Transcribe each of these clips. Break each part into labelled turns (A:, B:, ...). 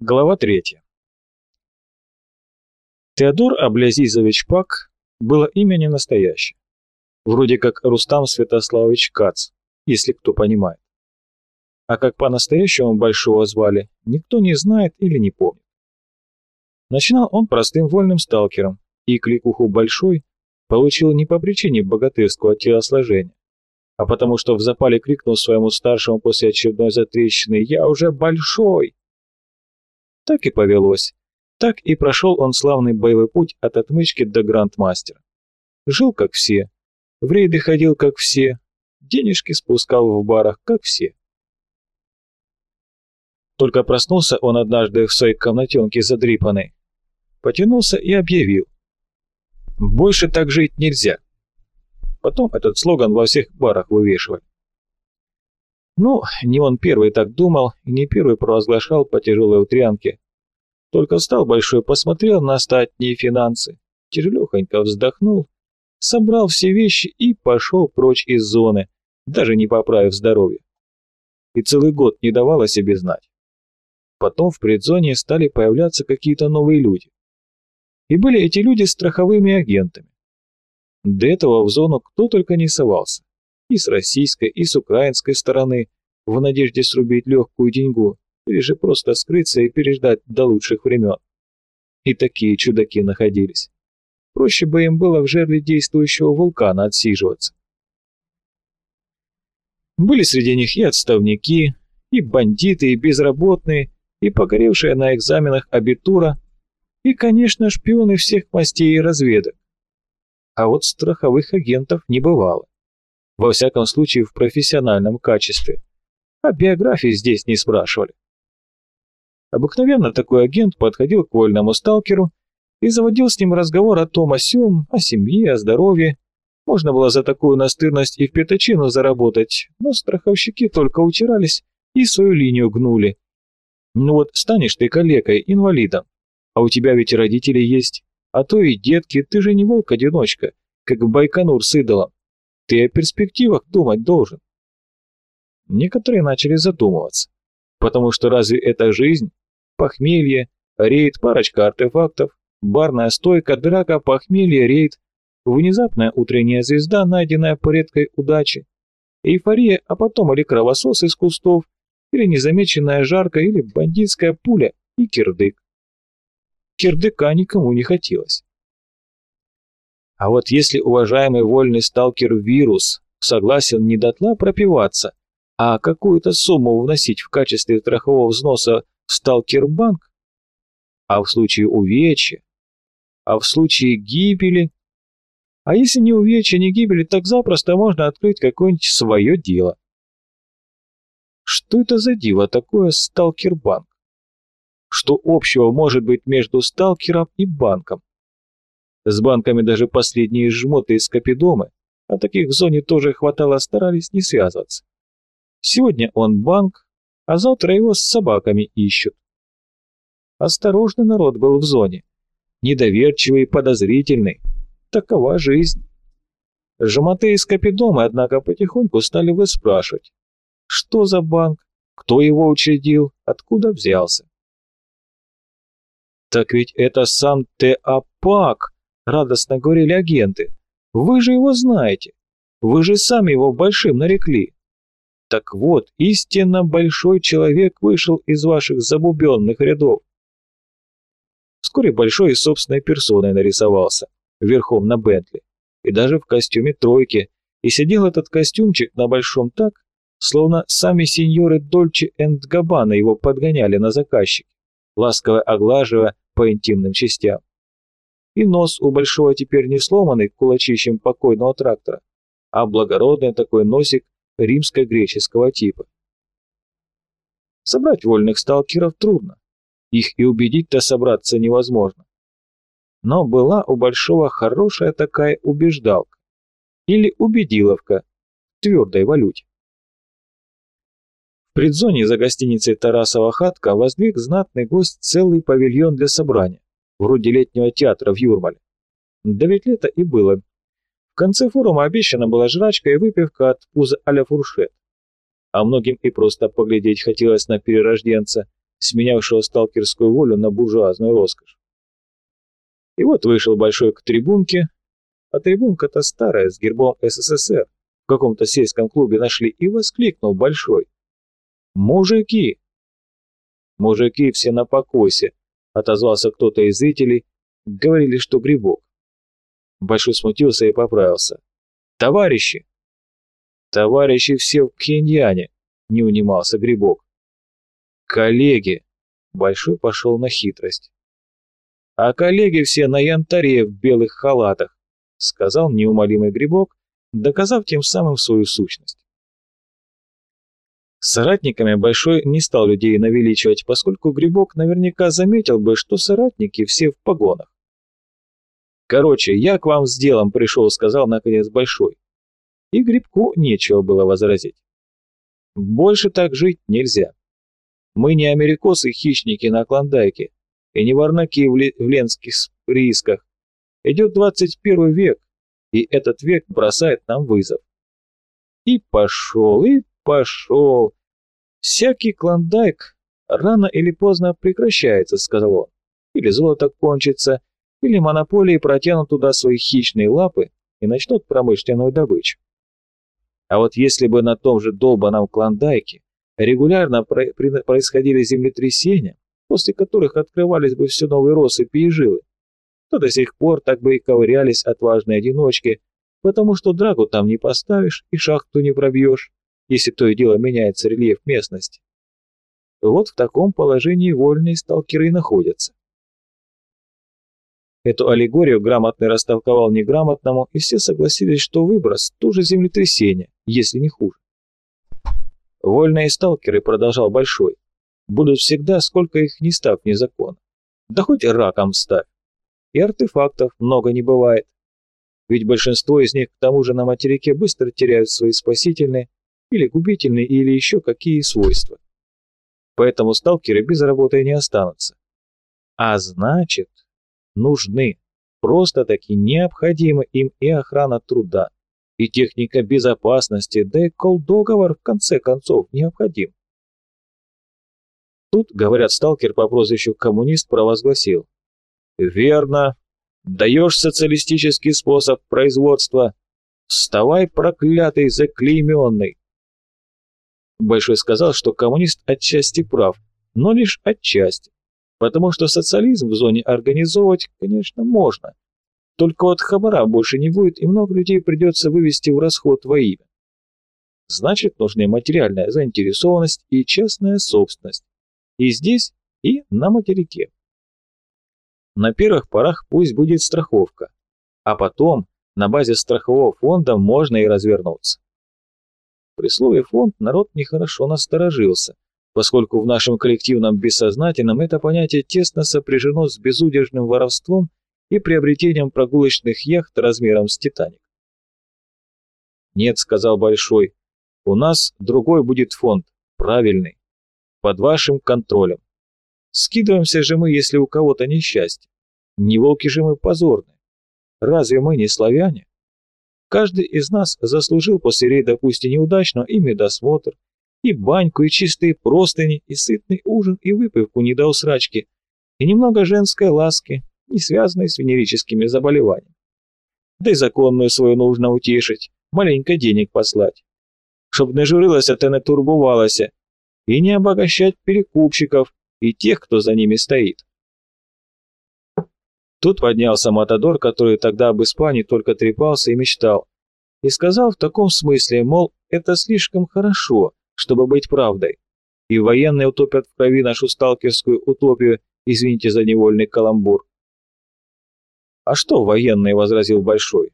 A: Глава третья. Теодор Аблязизович Пак было имя не настоящее. Вроде как Рустам Святославович Кац, если кто понимает. А как по-настоящему Большого звали, никто не знает или не помнит. Начинал он простым вольным сталкером, и кликуху «Большой» получил не по причине богатырского телосложения, а потому что в запале крикнул своему старшему после очередной затрещины «Я уже большой!» Так и повелось. Так и прошел он славный боевой путь от отмычки до грандмастера. Жил как все, в рейды ходил как все, денежки спускал в барах как все. Только проснулся он однажды в своей комнатенке задрипанной. Потянулся и объявил. «Больше так жить нельзя». Потом этот слоган во всех барах вывешивали. Ну, не он первый так думал и не первый провозглашал по тяжелой утрянке. Только встал большой, посмотрел на остатние финансы, тяжелехонько вздохнул, собрал все вещи и пошел прочь из зоны, даже не поправив здоровье. И целый год не давал о себе знать. Потом в предзоне стали появляться какие-то новые люди. И были эти люди страховыми агентами. До этого в зону кто только не совался и с российской, и с украинской стороны, в надежде срубить легкую деньгу, или же просто скрыться и переждать до лучших времен. И такие чудаки находились. Проще бы им было в жерле действующего вулкана отсиживаться. Были среди них и отставники, и бандиты, и безработные, и погоревшие на экзаменах абитура, и, конечно, шпионы всех мастей и разведок. А вот страховых агентов не бывало во всяком случае в профессиональном качестве. А биографии здесь не спрашивали. Обыкновенно такой агент подходил к вольному сталкеру и заводил с ним разговор о том, о сём, о семье, о здоровье. Можно было за такую настырность и в пятачину заработать, но страховщики только утирались и свою линию гнули. Ну вот станешь ты калекой, инвалидом, а у тебя ведь родители есть, а то и детки, ты же не волк-одиночка, как в Байконур с идолом. Ты о перспективах думать должен. Некоторые начали задумываться, потому что разве это жизнь? Похмелье, рейд, парочка артефактов, барная стойка, драка, похмелье, рейд, внезапная утренняя звезда, найденная по редкой удаче, эйфория, а потом или кровосос из кустов, или незамеченная жарка, или бандитская пуля и кирдык. Кирдыка никому не хотелось. А вот если уважаемый вольный сталкер-вирус согласен не дотла пропиваться, а какую-то сумму вносить в качестве страхового взноса в сталкер-банк, а в случае увечья, а в случае гибели, а если не увечья, не гибели, так запросто можно открыть какое-нибудь свое дело. Что это за диво такое сталкер-банк? Что общего может быть между сталкером и банком? С банками даже последние жмоты из Капидомы, а таких в зоне тоже хватало, старались не связываться. Сегодня он банк, а завтра его с собаками ищут. Осторожный народ был в зоне, недоверчивый и подозрительный. Такова жизнь. Жмоты из Капидомы, однако, потихоньку стали выспрашивать, что за банк, кто его учредил, откуда взялся. Так ведь это сам Теапак, радостно говорили агенты. «Вы же его знаете! Вы же сами его большим нарекли!» Так вот, истинно большой человек вышел из ваших забубенных рядов. Вскоре большой собственной персоной нарисовался, верхом на Бентли, и даже в костюме тройки, и сидел этот костюмчик на большом так, словно сами сеньоры Дольче энд Габбана его подгоняли на заказчик, ласково оглаживая по интимным частям и нос у большого теперь не сломанный кулачищем покойного трактора, а благородный такой носик римско-греческого типа. Собрать вольных сталкеров трудно, их и убедить-то собраться невозможно. Но была у Большого хорошая такая убеждалка или убедиловка в твердой валюте. В предзоне за гостиницей Тарасова хатка воздвиг знатный гость целый павильон для собрания вроде летнего театра в Юрмале. Да ведь лето и было. В конце форума обещана была жрачка и выпивка от пуза а-ля фуршет. А многим и просто поглядеть хотелось на перерожденца, сменявшего сталкерскую волю на буржуазную роскошь. И вот вышел Большой к трибунке, а трибунка-то старая, с гербом СССР, в каком-то сельском клубе нашли, и воскликнул Большой. «Мужики!» «Мужики все на покосе», — отозвался кто-то из зрителей, говорили, что грибок. Большой смутился и поправился. «Товарищи!» «Товарищи все в Пхеньяне!» — не унимался Грибок. «Коллеги!» — Большой пошел на хитрость. «А коллеги все на янтаре в белых халатах!» — сказал неумолимый Грибок, доказав тем самым свою сущность. Соратниками Большой не стал людей навеличивать, поскольку Грибок наверняка заметил бы, что соратники все в погонах. «Короче, я к вам с делом пришел», — сказал наконец Большой. И Грибку нечего было возразить. «Больше так жить нельзя. Мы не америкосы-хищники на Клондайке и не варнаки в, ленских приисках. Идет 21 век, и этот век бросает нам вызов. И пошел, и пошел. Всякий клондайк рано или поздно прекращается, сказал он. Или золото кончится, или монополии протянут туда свои хищные лапы и начнут промышленную добычу. А вот если бы на том же долбанном Клондайке регулярно происходили землетрясения, после которых открывались бы все новые россыпи и жилы, то до сих пор так бы и ковырялись отважные одиночки, потому что драгу там не поставишь и шахту не пробьешь, если то и дело меняется рельеф местности. Вот в таком положении вольные сталкеры и находятся. Эту аллегорию грамотный растолковал неграмотному, и все согласились, что выброс – тоже землетрясение, если не хуже. Вольные сталкеры, продолжал Большой, будут всегда, сколько их не став незаконно. Да хоть раком ставь. И артефактов много не бывает. Ведь большинство из них к тому же на материке быстро теряют свои спасительные или губительные или еще какие свойства. Поэтому сталкеры без работы не останутся. А значит, нужны, просто-таки необходимы им и охрана труда, и техника безопасности, да и колдоговор в конце концов необходим. Тут, говорят, сталкер по прозвищу коммунист провозгласил. Верно. Даешь социалистический способ производства. Вставай, проклятый, заклейменный. Большой сказал, что коммунист отчасти прав, но лишь отчасти потому что социализм в зоне организовывать, конечно, можно. Только вот хабара больше не будет, и много людей придется вывести в расход во имя. Значит, нужны материальная заинтересованность и частная собственность. И здесь, и на материке. На первых порах пусть будет страховка, а потом на базе страхового фонда можно и развернуться. При слове «фонд» народ нехорошо насторожился – поскольку в нашем коллективном бессознательном это понятие тесно сопряжено с безудержным воровством и приобретением прогулочных яхт размером с «Титаник». «Нет», — сказал Большой, — «у нас другой будет фонд, правильный, под вашим контролем. Скидываемся же мы, если у кого-то несчастье. Не волки же мы позорные. Разве мы не славяне? Каждый из нас заслужил после рейда пусть и неудачно и медосмотр, и баньку, и чистые простыни, и сытный ужин, и выпивку не до усрачки, и немного женской ласки, не связанной с венерическими заболеваниями. Да и законную свою нужно утешить, маленько денег послать. Чтоб не журилась, а ты не турбовалась, и не обогащать перекупщиков и тех, кто за ними стоит. Тут поднялся Матадор, который тогда об Испании только трепался и мечтал, и сказал в таком смысле, мол, это слишком хорошо, чтобы быть правдой. И военные утопят в крови нашу сталкерскую утопию, извините за невольный каламбур. «А что военные?» — возразил Большой.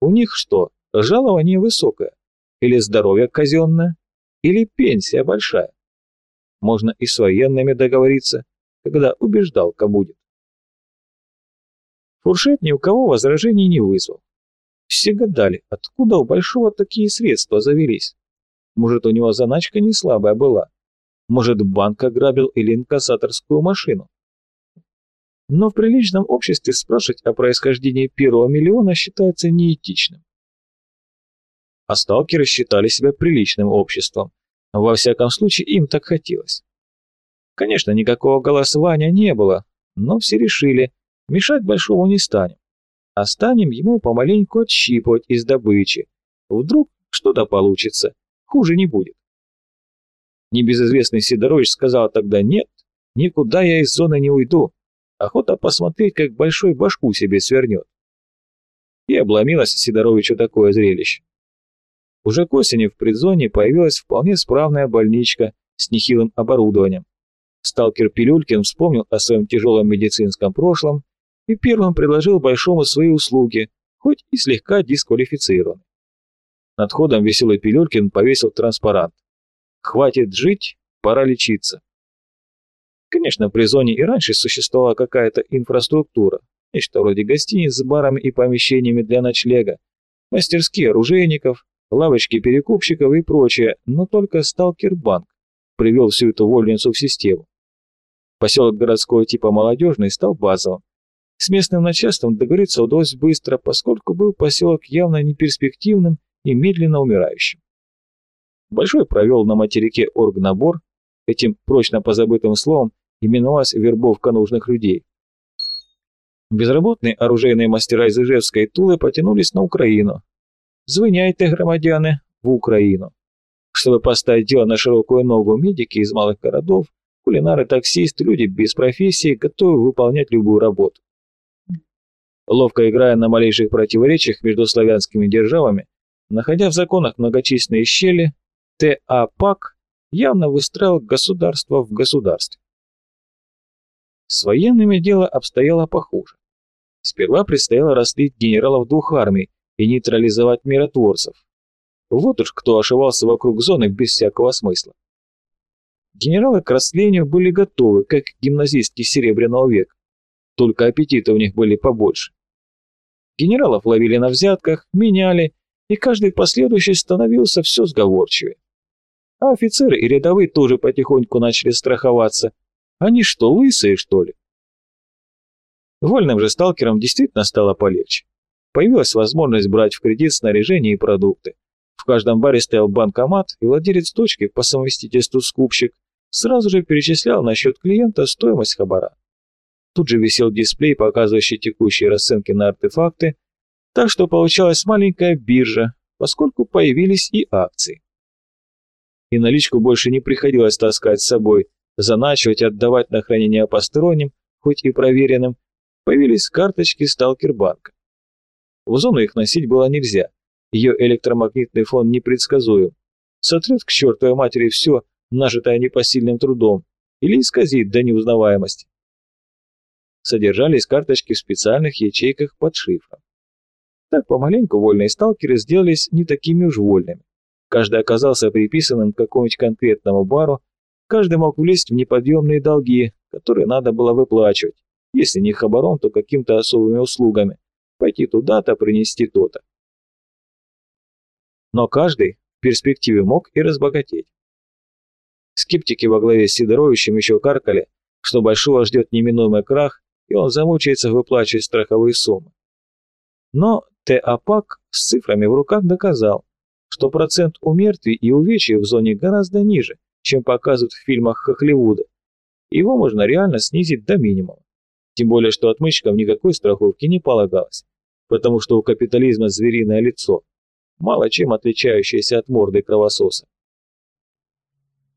A: «У них что, жалование высокое? Или здоровье казенное? Или пенсия большая? Можно и с военными договориться, когда убеждалка будет». Фуршет ни у кого возражений не вызвал. Все гадали, откуда у Большого такие средства завелись. Может, у него заначка не слабая была. Может, банк ограбил или инкассаторскую машину. Но в приличном обществе спрашивать о происхождении первого миллиона считается неэтичным. А сталкеры считали себя приличным обществом. Во всяком случае, им так хотелось. Конечно, никакого голосования не было, но все решили, мешать Большому не станем. А станем ему помаленьку отщипывать из добычи. Вдруг что-то получится, хуже не будет. Небезызвестный Сидорович сказал тогда «нет, никуда я из зоны не уйду, охота посмотреть, как Большой башку себе свернет». И обломилось Сидоровичу такое зрелище. Уже к осени в предзоне появилась вполне справная больничка с нехилым оборудованием. Сталкер Пилюлькин вспомнил о своем тяжелом медицинском прошлом и первым предложил Большому свои услуги, хоть и слегка дисквалифицирован. Над ходом веселый Пилюлькин повесил транспарант. «Хватит жить, пора лечиться». Конечно, при зоне и раньше существовала какая-то инфраструктура, нечто вроде гостиниц с барами и помещениями для ночлега, мастерские оружейников, лавочки перекупщиков и прочее, но только Сталкербанк привел всю эту вольницу в систему. Поселок городского типа молодежный стал базовым. С местным начальством договориться удалось быстро, поскольку был поселок явно неперспективным и медленно умирающим. Большой провел на материке оргнабор, этим прочно позабытым словом именовалась вербовка нужных людей. Безработные оружейные мастера из Ижевска Тулы потянулись на Украину. Звиняйте, громадяны, в Украину. Чтобы поставить дело на широкую ногу, медики из малых городов, кулинары, таксисты, люди без профессии, готовы выполнять любую работу. Ловко играя на малейших противоречиях между славянскими державами, находя в законах многочисленные щели, ТАПАК явно выстраивал государство в государстве. С военными дело обстояло похуже. Сперва предстояло растлить генералов двух армий и нейтрализовать миротворцев. Вот уж кто ошивался вокруг зоны без всякого смысла. Генералы к растлению были готовы, как гимназистки Серебряного века, только аппетиты у них были побольше. Генералов ловили на взятках, меняли, и каждый последующий становился все сговорчивее. А офицеры и рядовые тоже потихоньку начали страховаться. Они что, лысые, что ли? Вольным же сталкерам действительно стало полегче. Появилась возможность брать в кредит снаряжение и продукты. В каждом баре стоял банкомат, и владелец точки, по совместительству скупщик, сразу же перечислял на счет клиента стоимость хабара. Тут же висел дисплей, показывающий текущие расценки на артефакты, так что получалась маленькая биржа, поскольку появились и акции. И наличку больше не приходилось таскать с собой, заначивать отдавать на хранение посторонним, хоть и проверенным, появились карточки сталкербанка. В зону их носить было нельзя, ее электромагнитный фон непредсказуем. Сотрет к чертовой матери все, нажитое непосильным трудом, или исказит до неузнаваемости. Содержались карточки в специальных ячейках под шифром. Так помаленьку вольные сталкеры сделались не такими уж вольными. Каждый оказался приписанным к какому-нибудь конкретному бару, каждый мог влезть в неподъемные долги, которые надо было выплачивать, если не хабаром, то каким-то особыми услугами, пойти туда-то, принести то-то. Но каждый в перспективе мог и разбогатеть. Скептики во главе с Сидоровичем еще каркали, что Большого ждет неминуемый крах, и он замучается выплачивать страховые суммы. Но ТАПАК с цифрами в руках доказал, что процент умертвий и увечий в зоне гораздо ниже, чем показывают в фильмах Хохливуда. Его можно реально снизить до минимума. Тем более, что отмычкам никакой страховки не полагалось, потому что у капитализма звериное лицо, мало чем отличающееся от морды кровососа.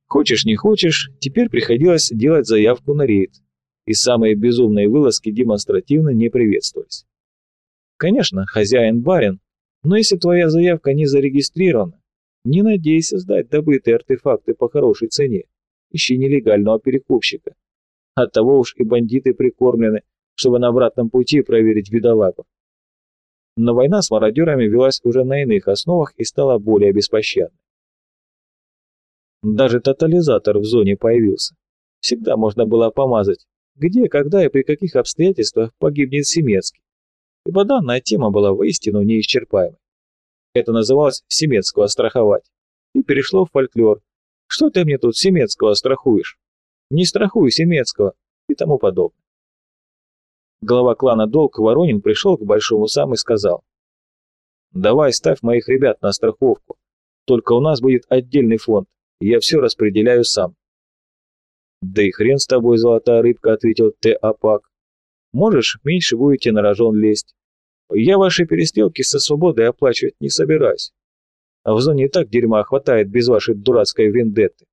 A: Хочешь не хочешь, теперь приходилось делать заявку на рейд, и самые безумные вылазки демонстративно не приветствовались. Конечно, хозяин барин, но если твоя заявка не зарегистрирована, не надейся сдать добытые артефакты по хорошей цене, ищи нелегального перекупщика. Оттого уж и бандиты прикормлены, чтобы на обратном пути проверить бедолагу. Но война с мародерами велась уже на иных основах и стала более беспощадной. Даже тотализатор в зоне появился. Всегда можно было помазать, где, когда и при каких обстоятельствах погибнет Семецкий. Ибо данная тема была воистину неисчерпаемой. Это называлось Семецкого страховать. И перешло в фольклор. Что ты мне тут Семецкого страхуешь? Не страхуй Семецкого и тому подобное. Глава клана Долг Воронин пришел к Большому сам и сказал. «Давай ставь моих ребят на страховку. Только у нас будет отдельный фонд, я все распределяю сам. Да и хрен с тобой, золотая рыбка, ответил Т. Апак. Можешь, меньше будете на рожон лезть. Я ваши перестрелки со свободой оплачивать не собираюсь. А в зоне и так дерьма хватает без вашей дурацкой вендетты.